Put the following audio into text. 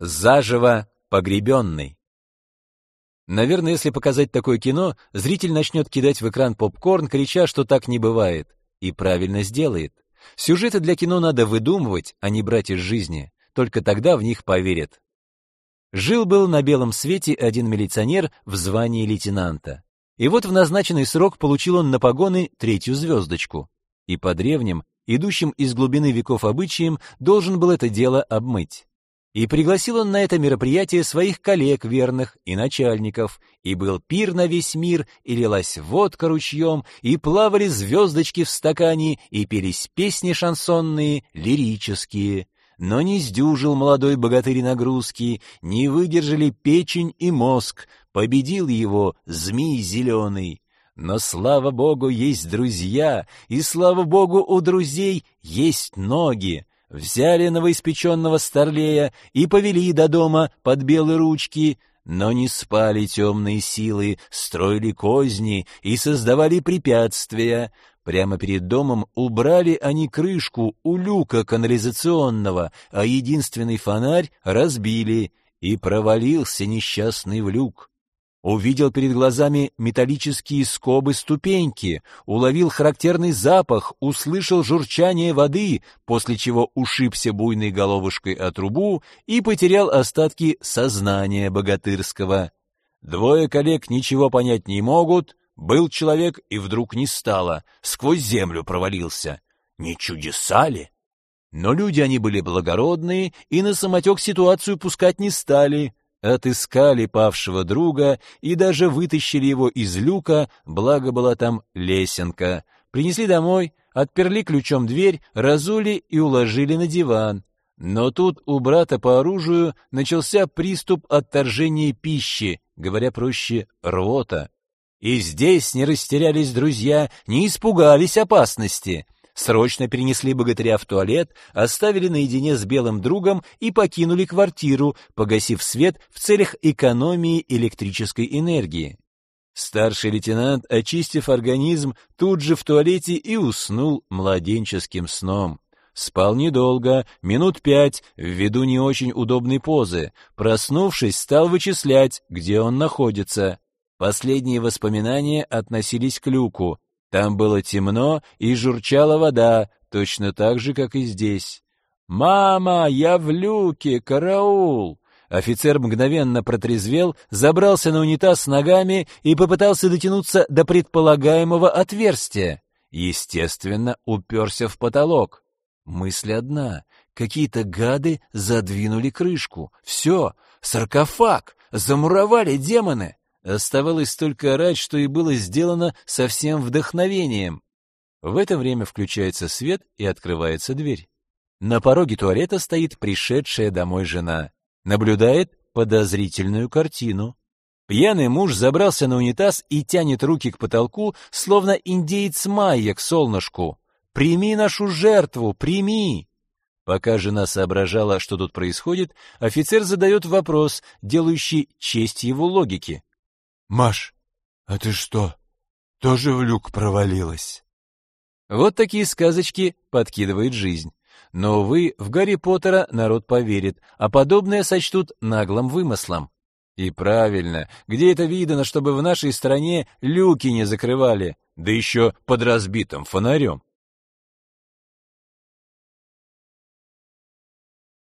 Заживо погребенный. Наверное, если показать такое кино, зритель начнет кидать в экран попкорн, крича, что так не бывает. И правильно сделает. Сюжеты для кино надо выдумывать, а не брать из жизни. Только тогда в них поверят. Жил-был на белом свете один милиционер в звании лейтенанта. И вот в назначенный срок получил он на погоны третью звездочку. И по древним, идущим из глубины веков обычаям, должен был это дело обмыть. И пригласил он на это мероприятие своих коллег верных и начальников, и был пир на весь мир, и лилась водка ручьем, и плавали звездочки в стакане, и пелись песни шансонные, лирические. Но не сдюжил молодой богатырь нагрузки, не выдержали печень и мозг, победил его змей зеленый. Но, слава богу, есть друзья, и, слава богу, у друзей есть ноги. Взяли новоиспеченного старлея и повели до дома под белые ручки, но не спали темные силы, строили козни и создавали препятствия. Прямо перед домом убрали они крышку у люка канализационного, а единственный фонарь разбили, и провалился несчастный в люк. Увидел перед глазами металлические скобы ступеньки, уловил характерный запах, услышал журчание воды, после чего ушибся буйной головушкой о трубу и потерял остатки сознания богатырского. Двое коллег ничего понять не могут, был человек и вдруг не стало, сквозь землю провалился. Не чудеса ли? Но люди они были благородные и на самотек ситуацию пускать не стали, отыскали павшего друга и даже вытащили его из люка, благо была там лесенка. Принесли домой, отперли ключом дверь, разули и уложили на диван. Но тут у брата по оружию начался приступ отторжения пищи, говоря проще, рвота. И здесь не растерялись друзья, не испугались опасности — срочно перенесли богатыря в туалет, оставили наедине с белым другом и покинули квартиру, погасив свет в целях экономии электрической энергии. Старший лейтенант, очистив организм, тут же в туалете и уснул младенческим сном. Спал недолго, минут пять, ввиду не очень удобной позы. Проснувшись, стал вычислять, где он находится. Последние воспоминания относились к люку. Там было темно и журчала вода, точно так же, как и здесь. «Мама, я в люке! Караул!» Офицер мгновенно протрезвел, забрался на унитаз с ногами и попытался дотянуться до предполагаемого отверстия. Естественно, уперся в потолок. Мысль одна — какие-то гады задвинули крышку. Все, саркофаг, замуровали демоны. Оставалось только орать, что и было сделано со всем вдохновением. В это время включается свет и открывается дверь. На пороге туалета стоит пришедшая домой жена. Наблюдает подозрительную картину. Пьяный муж забрался на унитаз и тянет руки к потолку, словно индеец майя к солнышку. «Прими нашу жертву, прими!» Пока жена соображала, что тут происходит, офицер задает вопрос, делающий честь его логике. Маш, а ты что, тоже в люк провалилась? Вот такие сказочки подкидывает жизнь. Но, увы, в Гарри Поттера народ поверит, а подобное сочтут наглым вымыслом. И правильно, где это видано, чтобы в нашей стране люки не закрывали, да еще под разбитым фонарем?